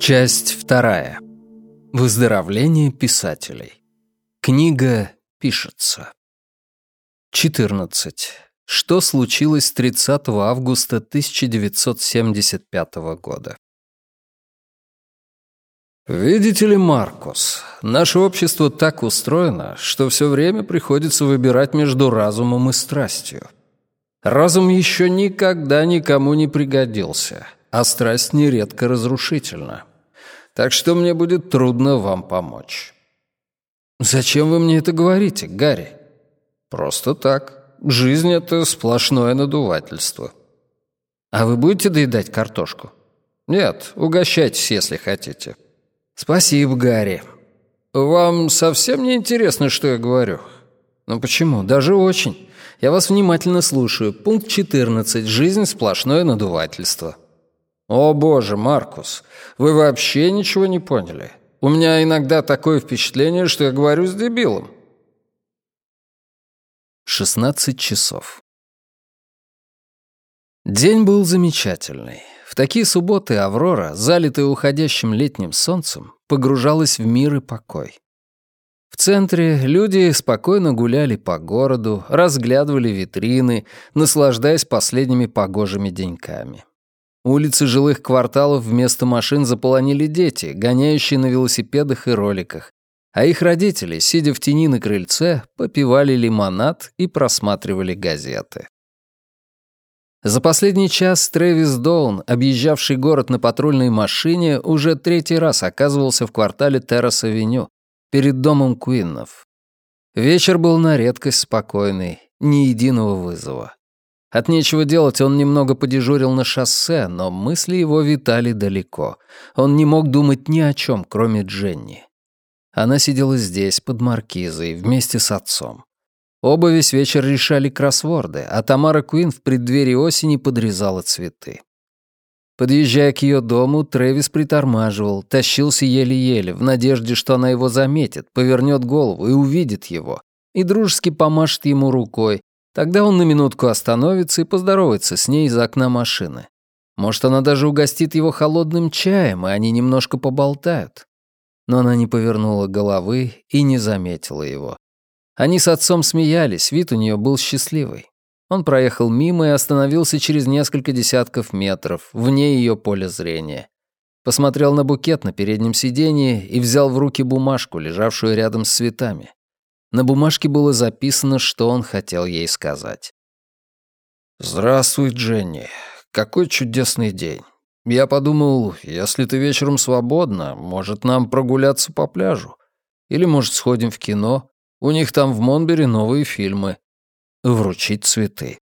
Часть вторая. Выздоровление писателей. Книга пишется. 14. Что случилось 30 августа 1975 года? Видите ли, Маркус, наше общество так устроено, что все время приходится выбирать между разумом и страстью. Разум еще никогда никому не пригодился, а страсть нередко разрушительна. Так что мне будет трудно вам помочь. Зачем вы мне это говорите, Гарри? Просто так. Жизнь — это сплошное надувательство. А вы будете доедать картошку? Нет, угощайтесь, если хотите. «Спасибо, Гарри. Вам совсем не интересно, что я говорю?» «Ну почему? Даже очень. Я вас внимательно слушаю. Пункт 14. Жизнь — сплошное надувательство». «О боже, Маркус, вы вообще ничего не поняли. У меня иногда такое впечатление, что я говорю с дебилом». 16 часов. День был замечательный. В такие субботы Аврора, залитая уходящим летним солнцем, погружалась в мир и покой. В центре люди спокойно гуляли по городу, разглядывали витрины, наслаждаясь последними погожими деньками. Улицы жилых кварталов вместо машин заполонили дети, гоняющие на велосипедах и роликах, а их родители, сидя в тени на крыльце, попивали лимонад и просматривали газеты. За последний час Трэвис Доун, объезжавший город на патрульной машине, уже третий раз оказывался в квартале Террас-авеню, перед домом Куиннов. Вечер был на редкость спокойный, ни единого вызова. От нечего делать он немного подежурил на шоссе, но мысли его витали далеко. Он не мог думать ни о чем, кроме Дженни. Она сидела здесь, под маркизой, вместе с отцом. Оба весь вечер решали кроссворды, а Тамара Куин в преддверии осени подрезала цветы. Подъезжая к ее дому, Трэвис притормаживал, тащился еле-еле, в надежде, что она его заметит, повернет голову и увидит его, и дружески помашет ему рукой. Тогда он на минутку остановится и поздоровается с ней из окна машины. Может, она даже угостит его холодным чаем, и они немножко поболтают. Но она не повернула головы и не заметила его. Они с отцом смеялись, вид у нее был счастливый. Он проехал мимо и остановился через несколько десятков метров, вне ее поля зрения. Посмотрел на букет на переднем сиденье и взял в руки бумажку, лежавшую рядом с цветами. На бумажке было записано, что он хотел ей сказать. «Здравствуй, Дженни. Какой чудесный день. Я подумал, если ты вечером свободна, может, нам прогуляться по пляжу? Или, может, сходим в кино? У них там в Монбере новые фильмы. Вручить цветы.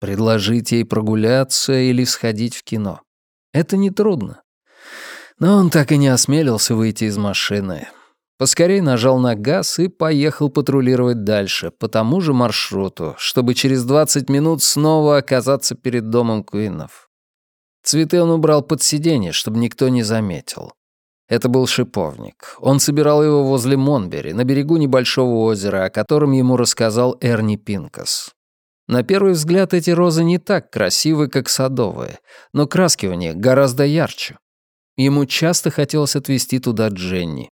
Предложить ей прогуляться или сходить в кино. Это нетрудно. Но он так и не осмелился выйти из машины. Поскорей нажал на газ и поехал патрулировать дальше, по тому же маршруту, чтобы через 20 минут снова оказаться перед домом Куинов. Цветы он убрал под сиденье, чтобы никто не заметил. Это был шиповник. Он собирал его возле Монбери, на берегу небольшого озера, о котором ему рассказал Эрни Пинкас. На первый взгляд эти розы не так красивы, как садовые, но краски у них гораздо ярче. Ему часто хотелось отвезти туда Дженни.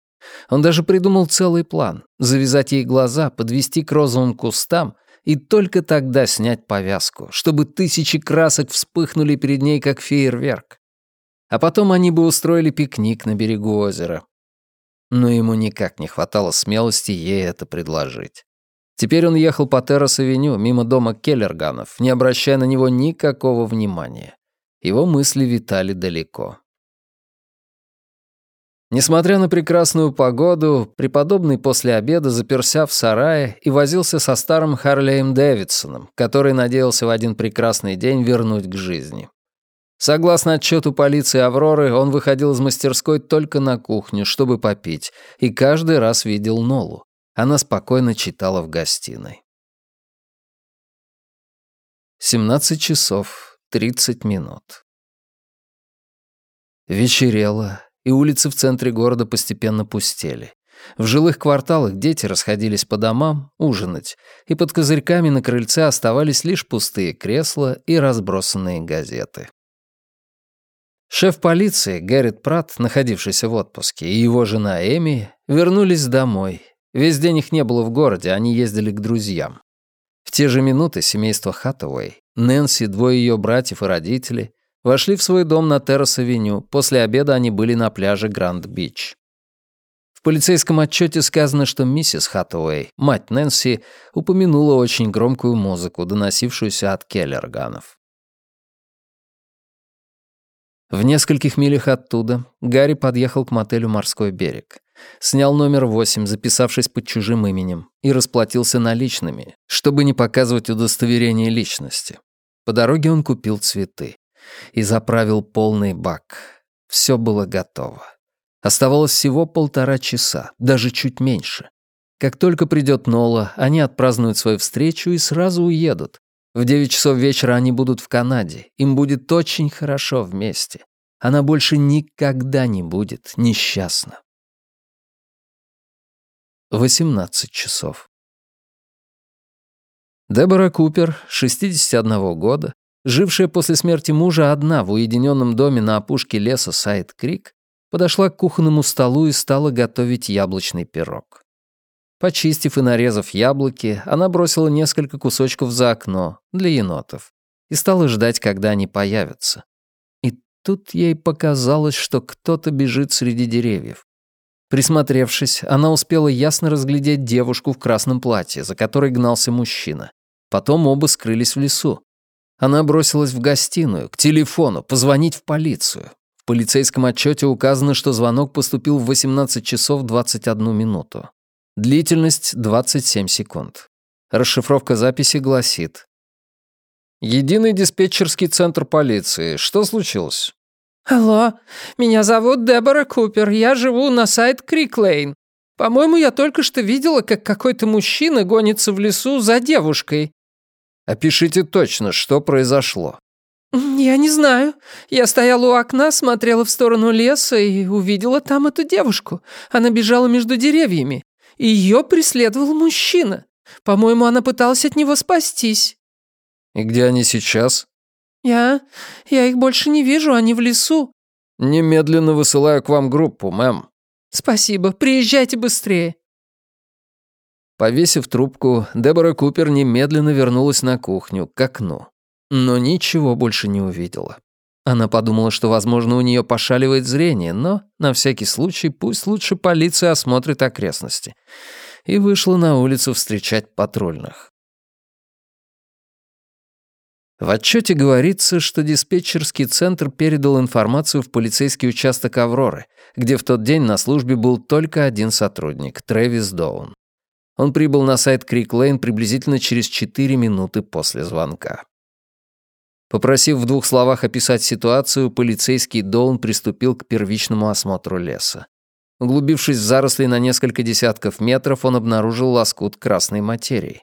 Он даже придумал целый план — завязать ей глаза, подвести к розовым кустам и только тогда снять повязку, чтобы тысячи красок вспыхнули перед ней, как фейерверк а потом они бы устроили пикник на берегу озера. Но ему никак не хватало смелости ей это предложить. Теперь он ехал по Террас-авеню мимо дома Келлерганов, не обращая на него никакого внимания. Его мысли витали далеко. Несмотря на прекрасную погоду, преподобный после обеда заперся в сарае и возился со старым Харлеем Дэвидсоном, который надеялся в один прекрасный день вернуть к жизни. Согласно отчету полиции «Авроры», он выходил из мастерской только на кухню, чтобы попить, и каждый раз видел Нолу. Она спокойно читала в гостиной. 17 часов 30 минут. Вечерело, и улицы в центре города постепенно пустели. В жилых кварталах дети расходились по домам ужинать, и под козырьками на крыльце оставались лишь пустые кресла и разбросанные газеты. Шеф полиции Гэррит Пратт, находившийся в отпуске, и его жена Эми вернулись домой. Весь день их не было в городе, они ездили к друзьям. В те же минуты семейство Хаттауэй, Нэнси, двое ее братьев и родители вошли в свой дом на Террас-авеню. После обеда они были на пляже Гранд-Бич. В полицейском отчете сказано, что миссис Хаттауэй, мать Нэнси, упомянула очень громкую музыку, доносившуюся от Келлерганов. В нескольких милях оттуда Гарри подъехал к мотелю «Морской берег». Снял номер 8, записавшись под чужим именем, и расплатился наличными, чтобы не показывать удостоверение личности. По дороге он купил цветы и заправил полный бак. Все было готово. Оставалось всего полтора часа, даже чуть меньше. Как только придет Нола, они отпразднуют свою встречу и сразу уедут, в девять часов вечера они будут в Канаде. Им будет очень хорошо вместе. Она больше никогда не будет несчастна. 18 часов. Дебора Купер, 61 года, жившая после смерти мужа одна в уединенном доме на опушке леса Сайд-Крик, подошла к кухонному столу и стала готовить яблочный пирог. Почистив и нарезав яблоки, она бросила несколько кусочков за окно для енотов и стала ждать, когда они появятся. И тут ей показалось, что кто-то бежит среди деревьев. Присмотревшись, она успела ясно разглядеть девушку в красном платье, за которой гнался мужчина. Потом оба скрылись в лесу. Она бросилась в гостиную, к телефону, позвонить в полицию. В полицейском отчете указано, что звонок поступил в 18 часов 21 минуту. Длительность 27 секунд. Расшифровка записи гласит. Единый диспетчерский центр полиции. Что случилось? Алло, меня зовут Дебора Купер. Я живу на сайт Криклейн. По-моему, я только что видела, как какой-то мужчина гонится в лесу за девушкой. Опишите точно, что произошло. Я не знаю. Я стояла у окна, смотрела в сторону леса и увидела там эту девушку. Она бежала между деревьями. Ее преследовал мужчина. По-моему, она пыталась от него спастись». «И где они сейчас?» «Я... я их больше не вижу, они в лесу». «Немедленно высылаю к вам группу, мэм». «Спасибо, приезжайте быстрее». Повесив трубку, Дебора Купер немедленно вернулась на кухню, к окну. Но ничего больше не увидела. Она подумала, что, возможно, у нее пошаливает зрение, но, на всякий случай, пусть лучше полиция осмотрит окрестности. И вышла на улицу встречать патрульных. В отчете говорится, что диспетчерский центр передал информацию в полицейский участок «Авроры», где в тот день на службе был только один сотрудник — Трэвис Доун. Он прибыл на сайт Крик-Лейн приблизительно через 4 минуты после звонка. Попросив в двух словах описать ситуацию, полицейский Доун приступил к первичному осмотру леса. Углубившись в заросли на несколько десятков метров, он обнаружил лоскут красной материи.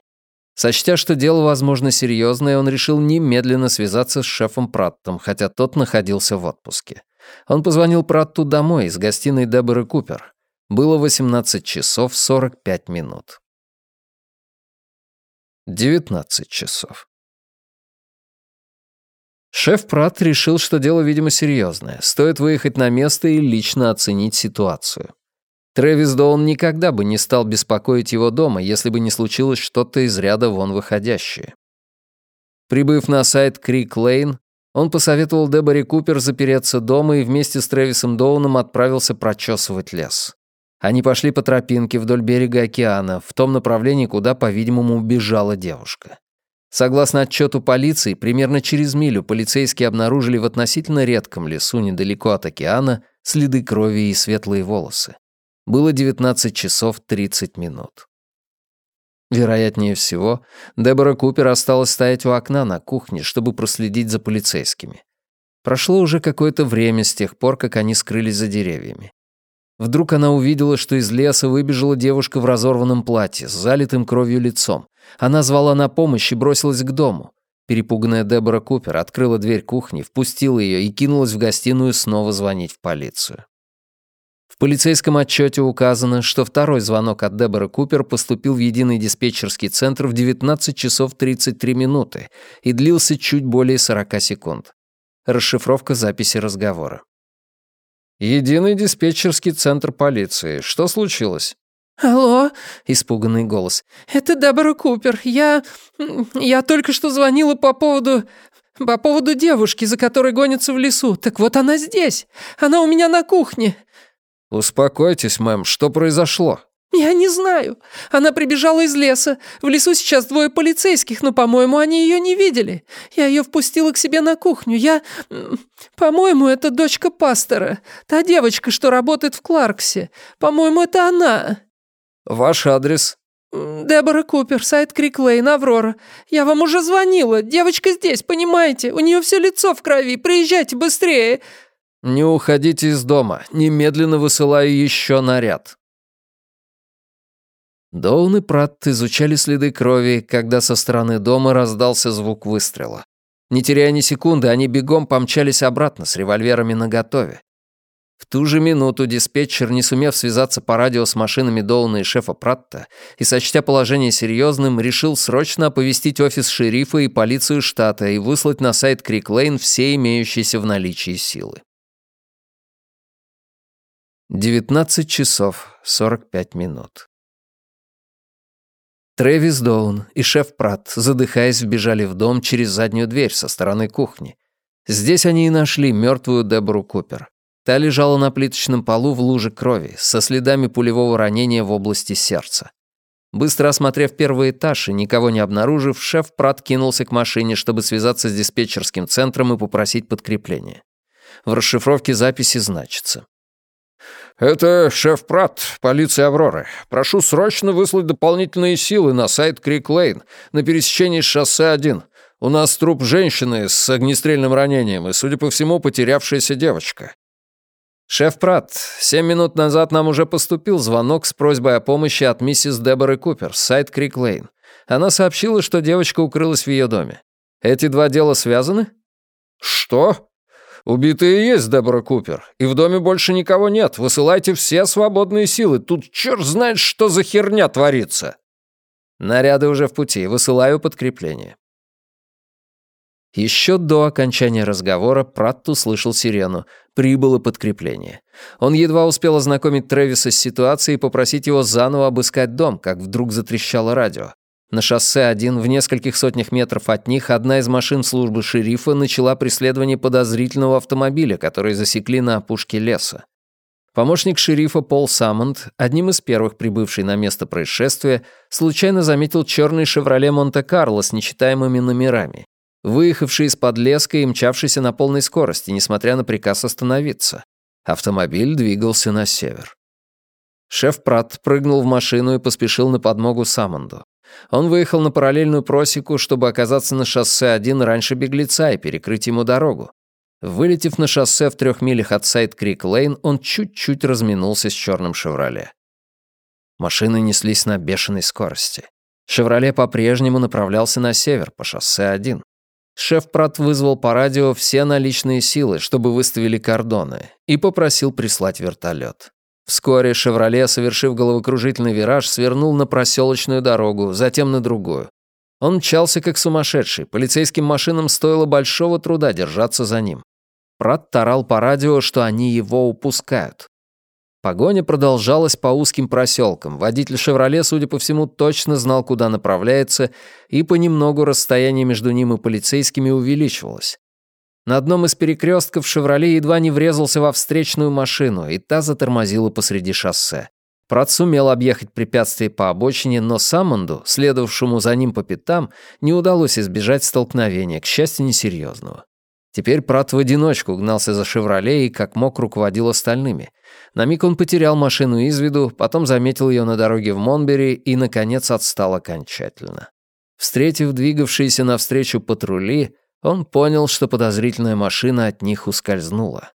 Сочтя, что дело, возможно, серьезное, он решил немедленно связаться с шефом Праттом, хотя тот находился в отпуске. Он позвонил Пратту домой из гостиной Деборы Купер. Было 18 часов 45 минут. 19 часов. Шеф Прат решил, что дело, видимо, серьезное. Стоит выехать на место и лично оценить ситуацию. Трэвис Доун никогда бы не стал беспокоить его дома, если бы не случилось что-то из ряда вон выходящее. Прибыв на сайт Крик Лейн, он посоветовал Деборе Купер запереться дома и вместе с Трэвисом Доуном отправился прочесывать лес. Они пошли по тропинке вдоль берега океана, в том направлении, куда, по-видимому, убежала девушка. Согласно отчету полиции, примерно через милю полицейские обнаружили в относительно редком лесу недалеко от океана следы крови и светлые волосы. Было 19 часов 30 минут. Вероятнее всего, Дебора Купер осталась стоять у окна на кухне, чтобы проследить за полицейскими. Прошло уже какое-то время с тех пор, как они скрылись за деревьями. Вдруг она увидела, что из леса выбежала девушка в разорванном платье с залитым кровью лицом. Она звала на помощь и бросилась к дому. Перепуганная Дебора Купер открыла дверь кухни, впустила ее и кинулась в гостиную снова звонить в полицию. В полицейском отчете указано, что второй звонок от Деборы Купер поступил в единый диспетчерский центр в 19 часов 33 минуты и длился чуть более 40 секунд. Расшифровка записи разговора. «Единый диспетчерский центр полиции. Что случилось?» «Алло», — испуганный голос. «Это Дебора Купер. Я... я только что звонила по поводу... по поводу девушки, за которой гонятся в лесу. Так вот она здесь. Она у меня на кухне». «Успокойтесь, мэм. Что произошло?» «Я не знаю. Она прибежала из леса. В лесу сейчас двое полицейских, но, по-моему, они ее не видели. Я ее впустила к себе на кухню. Я... По-моему, это дочка пастора. Та девочка, что работает в Кларксе. По-моему, это она». «Ваш адрес?» «Дебора Купер, сайт Крик Лейн, Аврора. Я вам уже звонила. Девочка здесь, понимаете? У нее все лицо в крови. Приезжайте быстрее». «Не уходите из дома. Немедленно высылаю еще наряд». Доун и Пратт изучали следы крови, когда со стороны дома раздался звук выстрела. Не теряя ни секунды, они бегом помчались обратно с револьверами наготове. В ту же минуту диспетчер, не сумев связаться по радио с машинами Доуна и шефа Пратта и сочтя положение серьезным, решил срочно оповестить офис шерифа и полицию штата и выслать на сайт Крик-Лейн все имеющиеся в наличии силы. 19 часов 45 минут. Трэвис Доун и шеф Пратт, задыхаясь, вбежали в дом через заднюю дверь со стороны кухни. Здесь они и нашли мертвую Дебору Купер. Та лежала на плиточном полу в луже крови, со следами пулевого ранения в области сердца. Быстро осмотрев первый этаж и никого не обнаружив, шеф Прат кинулся к машине, чтобы связаться с диспетчерским центром и попросить подкрепления. В расшифровке записи значится. «Это шеф Прат, полиция Авроры. Прошу срочно выслать дополнительные силы на сайт Крик-Лейн на пересечении шоссе 1. У нас труп женщины с огнестрельным ранением и, судя по всему, потерявшаяся девочка. «Шеф Пратт, семь минут назад нам уже поступил звонок с просьбой о помощи от миссис Деборы Купер, сайт Крик Лейн. Она сообщила, что девочка укрылась в ее доме. Эти два дела связаны?» «Что?» «Убитые есть Дебора Купер, и в доме больше никого нет. Высылайте все свободные силы. Тут черт знает, что за херня творится!» «Наряды уже в пути. Высылаю подкрепление». Еще до окончания разговора Пратт услышал сирену. Прибыло подкрепление. Он едва успел ознакомить Трэвиса с ситуацией и попросить его заново обыскать дом, как вдруг затрещало радио. На шоссе один, в нескольких сотнях метров от них, одна из машин службы шерифа начала преследование подозрительного автомобиля, который засекли на опушке леса. Помощник шерифа Пол Саммонд, одним из первых прибывший на место происшествия, случайно заметил черный «Шевроле Монте-Карло» с нечитаемыми номерами выехавший из-под леска и мчавшийся на полной скорости, несмотря на приказ остановиться. Автомобиль двигался на север. Шеф Пратт прыгнул в машину и поспешил на подмогу Самонду. Он выехал на параллельную просеку, чтобы оказаться на шоссе один раньше беглеца и перекрыть ему дорогу. Вылетев на шоссе в трех милях от Сайт-Крик-Лейн, он чуть-чуть разминулся с черным «Шевроле». Машины неслись на бешеной скорости. «Шевроле» по-прежнему направлялся на север, по шоссе 1. Шеф Прат вызвал по радио все наличные силы, чтобы выставили кордоны, и попросил прислать вертолет. Вскоре «Шевроле», совершив головокружительный вираж, свернул на проселочную дорогу, затем на другую. Он мчался как сумасшедший, полицейским машинам стоило большого труда держаться за ним. Прат тарал по радио, что они его упускают. Погоня продолжалась по узким проселкам. Водитель «Шевроле», судя по всему, точно знал, куда направляется, и понемногу расстояние между ним и полицейскими увеличивалось. На одном из перекрестков «Шевроле» едва не врезался во встречную машину, и та затормозила посреди шоссе. Прат сумел объехать препятствие по обочине, но Саммонду, следовавшему за ним по пятам, не удалось избежать столкновения, к счастью, несерьезного. Теперь Прат в одиночку гнался за «Шевроле» и как мог руководил остальными. На миг он потерял машину из виду, потом заметил ее на дороге в Монбери и, наконец, отстал окончательно. Встретив двигавшиеся навстречу патрули, он понял, что подозрительная машина от них ускользнула.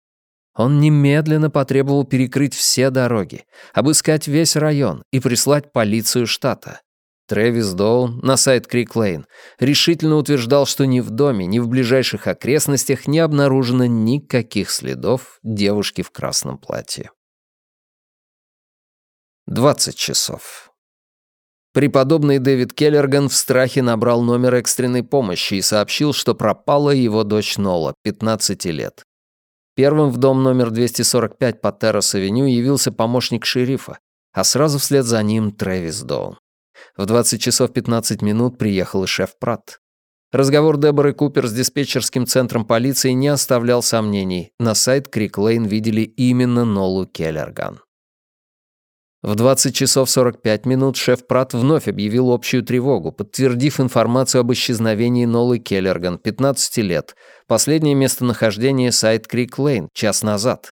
Он немедленно потребовал перекрыть все дороги, обыскать весь район и прислать полицию штата. Трэвис Доун на сайт Крик Лейн решительно утверждал, что ни в доме, ни в ближайших окрестностях не обнаружено никаких следов девушки в красном платье. 20 часов. Преподобный Дэвид Келлерган в страхе набрал номер экстренной помощи и сообщил, что пропала его дочь Нола, 15 лет. Первым в дом номер 245 по Террас-авеню явился помощник шерифа, а сразу вслед за ним Трэвис Доун. В 20 часов 15 минут приехал и шеф Пратт. Разговор Деборы Купер с диспетчерским центром полиции не оставлял сомнений. На сайт Крик Лейн видели именно Нолу Келлерган. В 20 часов 45 минут шеф Прат вновь объявил общую тревогу, подтвердив информацию об исчезновении Нолы Келлерган, 15 лет, последнее местонахождение сайт Крик Лейн, час назад.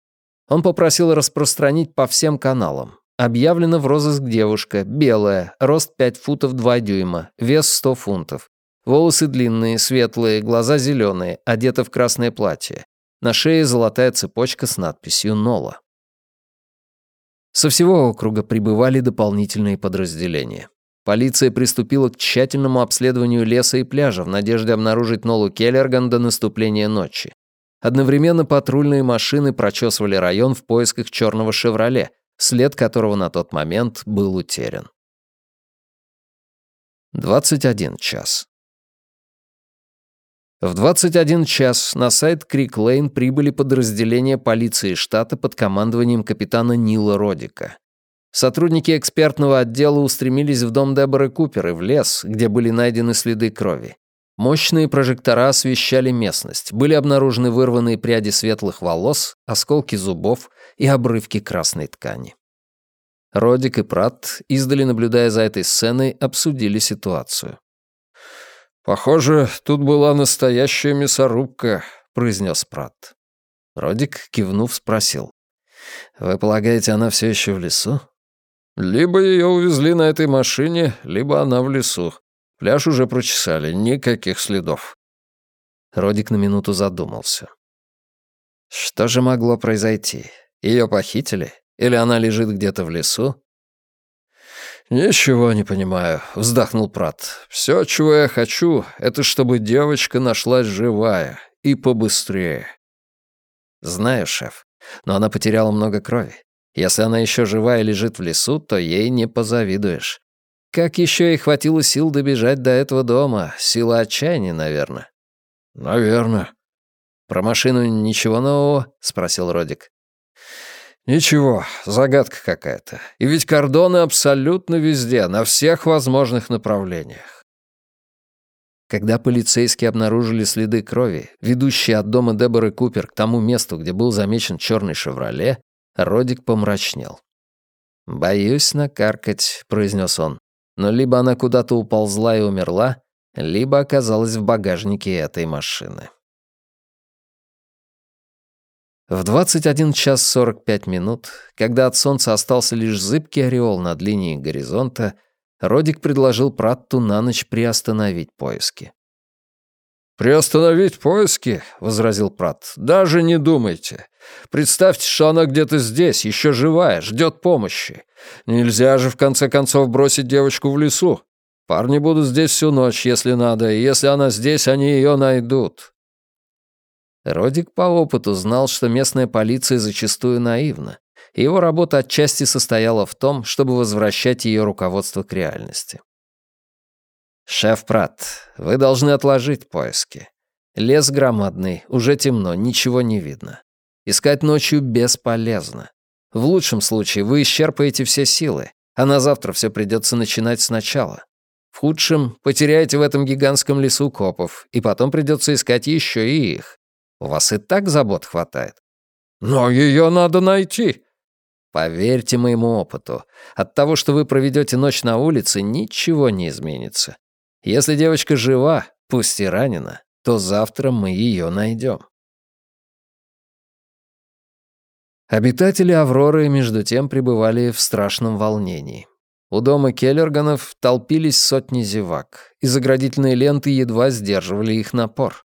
Он попросил распространить по всем каналам. Объявлена в розыск девушка, белая, рост 5 футов 2 дюйма, вес 100 фунтов. Волосы длинные, светлые, глаза зеленые, одета в красное платье. На шее золотая цепочка с надписью «Нола». Со всего округа прибывали дополнительные подразделения. Полиция приступила к тщательному обследованию леса и пляжа в надежде обнаружить Нолу Келлерган до наступления ночи. Одновременно патрульные машины прочесывали район в поисках черного «Шевроле», след которого на тот момент был утерян. 21 час. В 21 час на сайт Крик Лейн прибыли подразделения полиции штата под командованием капитана Нила Родика. Сотрудники экспертного отдела устремились в дом Деборы Купер и в лес, где были найдены следы крови. Мощные прожектора освещали местность, были обнаружены вырванные пряди светлых волос, осколки зубов и обрывки красной ткани. Родик и Пратт, издали наблюдая за этой сценой, обсудили ситуацию. «Похоже, тут была настоящая мясорубка», — произнес Пратт. Родик, кивнув, спросил. «Вы полагаете, она все еще в лесу?» «Либо ее увезли на этой машине, либо она в лесу. Пляж уже прочесали, никаких следов». Родик на минуту задумался. «Что же могло произойти? Ее похитили? Или она лежит где-то в лесу? «Ничего не понимаю», — вздохнул Прат. «Все, чего я хочу, это чтобы девочка нашлась живая и побыстрее». «Знаю, шеф, но она потеряла много крови. Если она еще жива и лежит в лесу, то ей не позавидуешь. Как еще ей хватило сил добежать до этого дома? Сила отчаяния, наверное». «Наверное». «Про машину ничего нового?» — спросил Родик. «Ничего, загадка какая-то. И ведь кордоны абсолютно везде, на всех возможных направлениях». Когда полицейские обнаружили следы крови, ведущие от дома Деборы Купер к тому месту, где был замечен черный «Шевроле», Родик помрачнел. «Боюсь накаркать», — произнес он. «Но либо она куда-то уползла и умерла, либо оказалась в багажнике этой машины». В 21 час 45 минут, когда от солнца остался лишь зыбкий ореол над линией горизонта, Родик предложил Пратту на ночь приостановить поиски. «Приостановить поиски?» — возразил Пратт. «Даже не думайте. Представьте, что она где-то здесь, еще живая, ждет помощи. Нельзя же, в конце концов, бросить девочку в лесу. Парни будут здесь всю ночь, если надо, и если она здесь, они ее найдут. Родик по опыту знал, что местная полиция зачастую наивна, и его работа отчасти состояла в том, чтобы возвращать ее руководство к реальности. «Шеф Прат, вы должны отложить поиски. Лес громадный, уже темно, ничего не видно. Искать ночью бесполезно. В лучшем случае вы исчерпаете все силы, а на завтра все придется начинать сначала. В худшем потеряете в этом гигантском лесу копов, и потом придется искать еще и их. У вас и так забот хватает. Но ее надо найти. Поверьте моему опыту, от того, что вы проведете ночь на улице, ничего не изменится. Если девочка жива, пусть и ранена, то завтра мы ее найдем. Обитатели Авроры, между тем, пребывали в страшном волнении. У дома Келлерганов толпились сотни зевак, и заградительные ленты едва сдерживали их напор.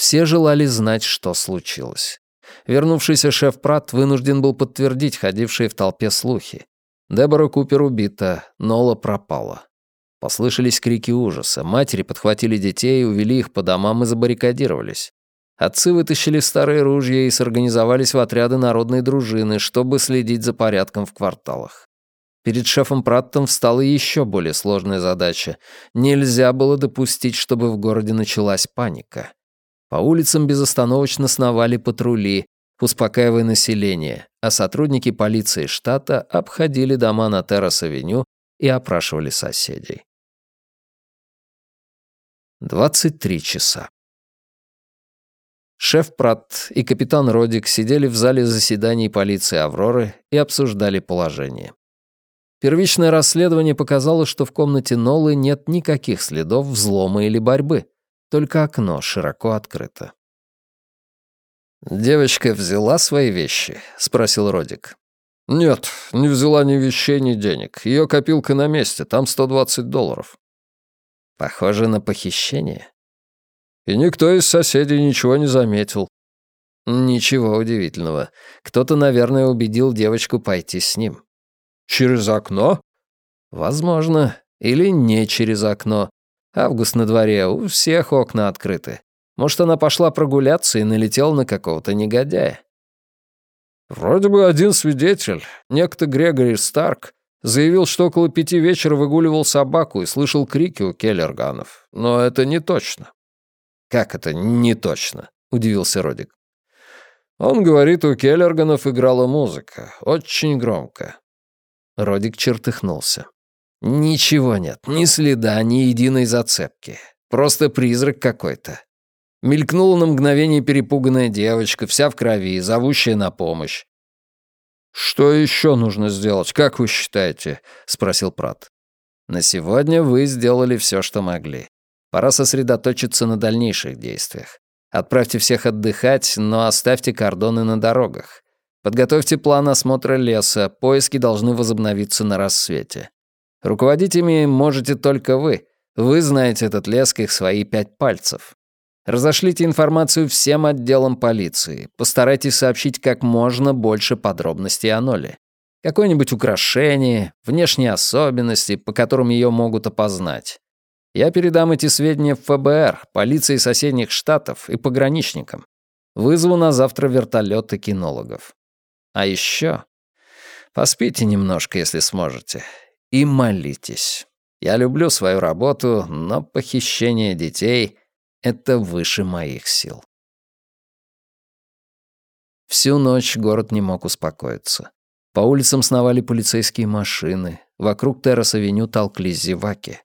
Все желали знать, что случилось. Вернувшийся шеф Прат вынужден был подтвердить ходившие в толпе слухи. Дебора Купер убита, Нола пропала. Послышались крики ужаса. Матери подхватили детей, увели их по домам и забаррикадировались. Отцы вытащили старые ружья и сорганизовались в отряды народной дружины, чтобы следить за порядком в кварталах. Перед шефом Праттом встала еще более сложная задача. Нельзя было допустить, чтобы в городе началась паника. По улицам безостановочно сновали патрули. успокаивая население, а сотрудники полиции штата обходили дома на Террас-авеню и опрашивали соседей. 23 часа. Шеф Пратт и капитан Родик сидели в зале заседаний полиции «Авроры» и обсуждали положение. Первичное расследование показало, что в комнате Нолы нет никаких следов взлома или борьбы, только окно широко открыто. «Девочка взяла свои вещи?» — спросил Родик. «Нет, не взяла ни вещей, ни денег. Ее копилка на месте, там 120 долларов». «Похоже на похищение». «И никто из соседей ничего не заметил». «Ничего удивительного. Кто-то, наверное, убедил девочку пойти с ним». «Через окно?» «Возможно. Или не через окно. Август на дворе, у всех окна открыты. Может, она пошла прогуляться и налетела на какого-то негодяя. Вроде бы один свидетель, некто Грегори Старк, заявил, что около пяти вечера выгуливал собаку и слышал крики у Келлерганов. Но это не точно. «Как это не точно?» — удивился Родик. «Он говорит, у Келлерганов играла музыка. Очень громко». Родик чертыхнулся. «Ничего нет, ни следа, ни единой зацепки. Просто призрак какой-то. Мелькнула на мгновение перепуганная девочка, вся в крови, зовущая на помощь. «Что еще нужно сделать, как вы считаете?» — спросил Прат. «На сегодня вы сделали все, что могли. Пора сосредоточиться на дальнейших действиях. Отправьте всех отдыхать, но оставьте кордоны на дорогах. Подготовьте план осмотра леса, поиски должны возобновиться на рассвете. Руководить ими можете только вы. Вы знаете этот лес как свои пять пальцев. Разошлите информацию всем отделам полиции. Постарайтесь сообщить как можно больше подробностей о Ноле. Какое-нибудь украшение, внешние особенности, по которым ее могут опознать. Я передам эти сведения в ФБР, полиции соседних штатов и пограничникам. Вызову на завтра вертолеты кинологов. А еще поспите немножко, если сможете, и молитесь. Я люблю свою работу, но похищение детей это выше моих сил. Всю ночь город не мог успокоиться. По улицам сновали полицейские машины, вокруг террас-авеню толклись зеваки.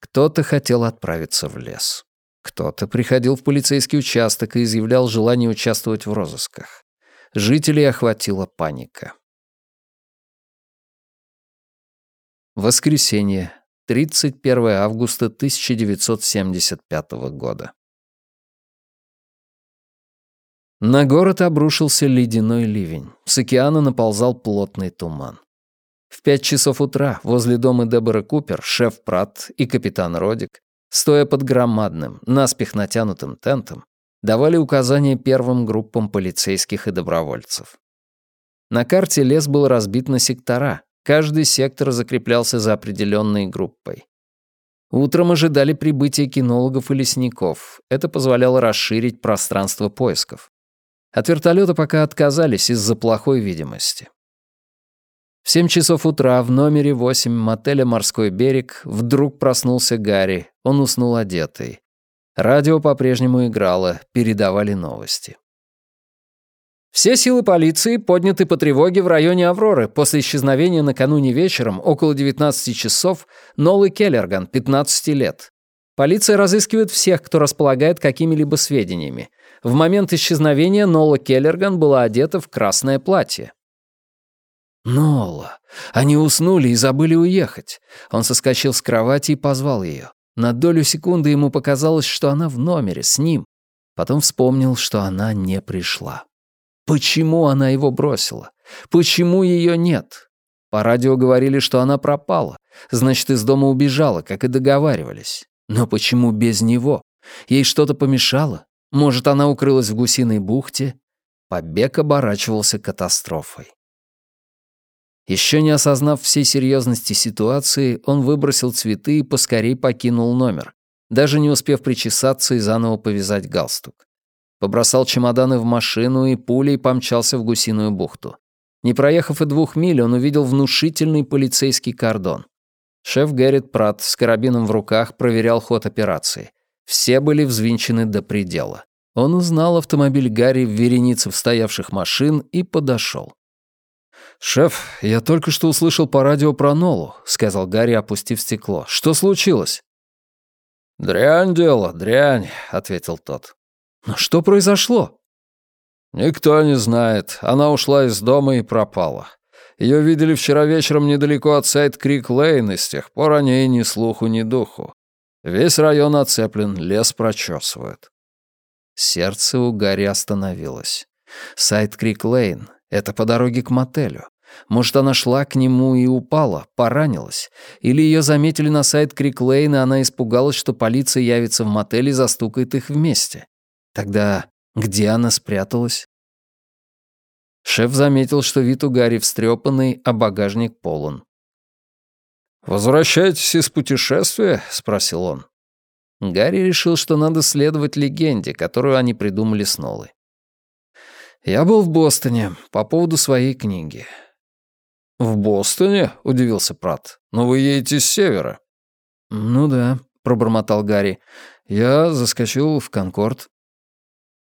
Кто-то хотел отправиться в лес. Кто-то приходил в полицейский участок и изъявлял желание участвовать в розысках. Жителей охватила паника. Воскресенье, 31 августа 1975 года. На город обрушился ледяной ливень. С океана наползал плотный туман. В пять часов утра возле дома Дебора Купер шеф Пратт и капитан Родик, стоя под громадным, наспех натянутым тентом, давали указания первым группам полицейских и добровольцев. На карте лес был разбит на сектора, Каждый сектор закреплялся за определенной группой. Утром ожидали прибытия кинологов и лесников. Это позволяло расширить пространство поисков. От вертолета пока отказались из-за плохой видимости. В 7 часов утра в номере 8 мотеля «Морской берег» вдруг проснулся Гарри. Он уснул одетый. Радио по-прежнему играло, передавали новости. Все силы полиции подняты по тревоге в районе Авроры после исчезновения накануне вечером около 19 часов Нолы Келлерган, 15 лет. Полиция разыскивает всех, кто располагает какими-либо сведениями. В момент исчезновения Нола Келлерган была одета в красное платье. Нола. Они уснули и забыли уехать. Он соскочил с кровати и позвал ее. На долю секунды ему показалось, что она в номере с ним. Потом вспомнил, что она не пришла. Почему она его бросила? Почему ее нет? По радио говорили, что она пропала. Значит, из дома убежала, как и договаривались. Но почему без него? Ей что-то помешало? Может, она укрылась в гусиной бухте? Побег оборачивался катастрофой. Еще не осознав всей серьезности ситуации, он выбросил цветы и поскорей покинул номер, даже не успев причесаться и заново повязать галстук. Побросал чемоданы в машину и пулей помчался в гусиную бухту. Не проехав и двух миль, он увидел внушительный полицейский кордон. Шеф Гэррит Пратт с карабином в руках проверял ход операции. Все были взвинчены до предела. Он узнал автомобиль Гарри в веренице стоявших машин и подошел. «Шеф, я только что услышал по радио про Нолу», — сказал Гарри, опустив стекло. «Что случилось?» «Дрянь дело, дрянь», — ответил тот. «Но что произошло?» «Никто не знает. Она ушла из дома и пропала. Ее видели вчера вечером недалеко от Сайт-Крик-Лейн, и с тех пор о ней ни слуху, ни духу. Весь район оцеплен, лес прочесывают». Сердце у Гарри остановилось. Сайт-Крик-Лейн — это по дороге к мотелю. Может, она шла к нему и упала, поранилась. Или ее заметили на сайт Криклейн, и она испугалась, что полиция явится в мотель и застукает их вместе. Тогда где она спряталась? Шеф заметил, что вид у Гарри встрепанный, а багажник полон. «Возвращаетесь из путешествия?» — спросил он. Гарри решил, что надо следовать легенде, которую они придумали с Нолой. «Я был в Бостоне по поводу своей книги. «В Бостоне?» — удивился Прат. «Но вы едете с севера». «Ну да», — пробормотал Гарри. «Я заскочил в Конкорд».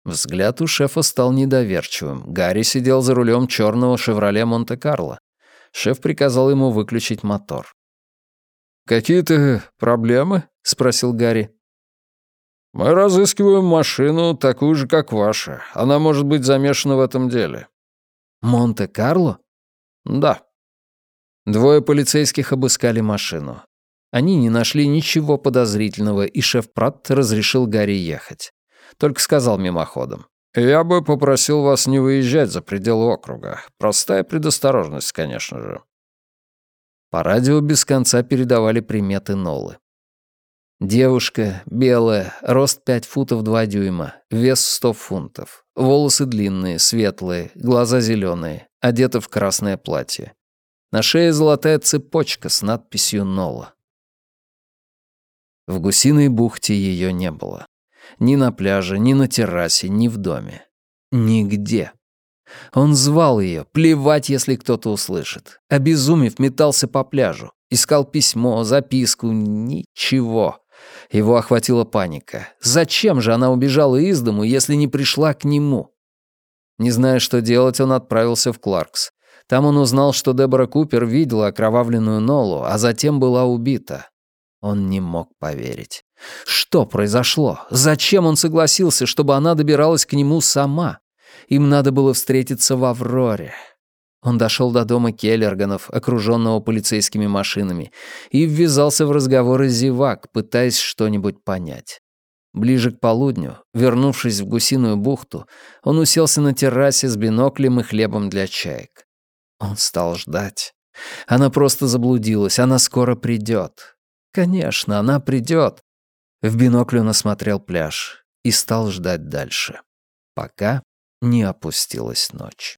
Взгляд у шефа стал недоверчивым. Гарри сидел за рулем черного «Шевроле Монте-Карло». Шеф приказал ему выключить мотор. «Какие-то проблемы?» — спросил Гарри. «Мы разыскиваем машину, такую же, как ваша. Она может быть замешана в этом деле». «Монте-Карло?» «Да». Двое полицейских обыскали машину. Они не нашли ничего подозрительного, и шеф Пратт разрешил Гарри ехать. Только сказал мимоходом. «Я бы попросил вас не выезжать за пределы округа. Простая предосторожность, конечно же». По радио без конца передавали приметы Нолы. Девушка, белая, рост 5 футов 2 дюйма, вес 100 фунтов, волосы длинные, светлые, глаза зеленые, одета в красное платье. На шее золотая цепочка с надписью «Нола». В гусиной бухте ее не было. Ни на пляже, ни на террасе, ни в доме. Нигде. Он звал ее, плевать, если кто-то услышит. Обезумев, метался по пляжу. Искал письмо, записку, ничего. Его охватила паника. Зачем же она убежала из дому, если не пришла к нему? Не зная, что делать, он отправился в Кларкс. Там он узнал, что Дебора Купер видела окровавленную Нолу, а затем была убита. Он не мог поверить. Что произошло? Зачем он согласился, чтобы она добиралась к нему сама? Им надо было встретиться в Авроре. Он дошел до дома Келлерганов, окруженного полицейскими машинами, и ввязался в разговоры зевак, пытаясь что-нибудь понять. Ближе к полудню, вернувшись в гусиную бухту, он уселся на террасе с биноклем и хлебом для чаек. Он стал ждать. Она просто заблудилась, она скоро придет. Конечно, она придет. В бинокль он осмотрел пляж и стал ждать дальше, пока не опустилась ночь.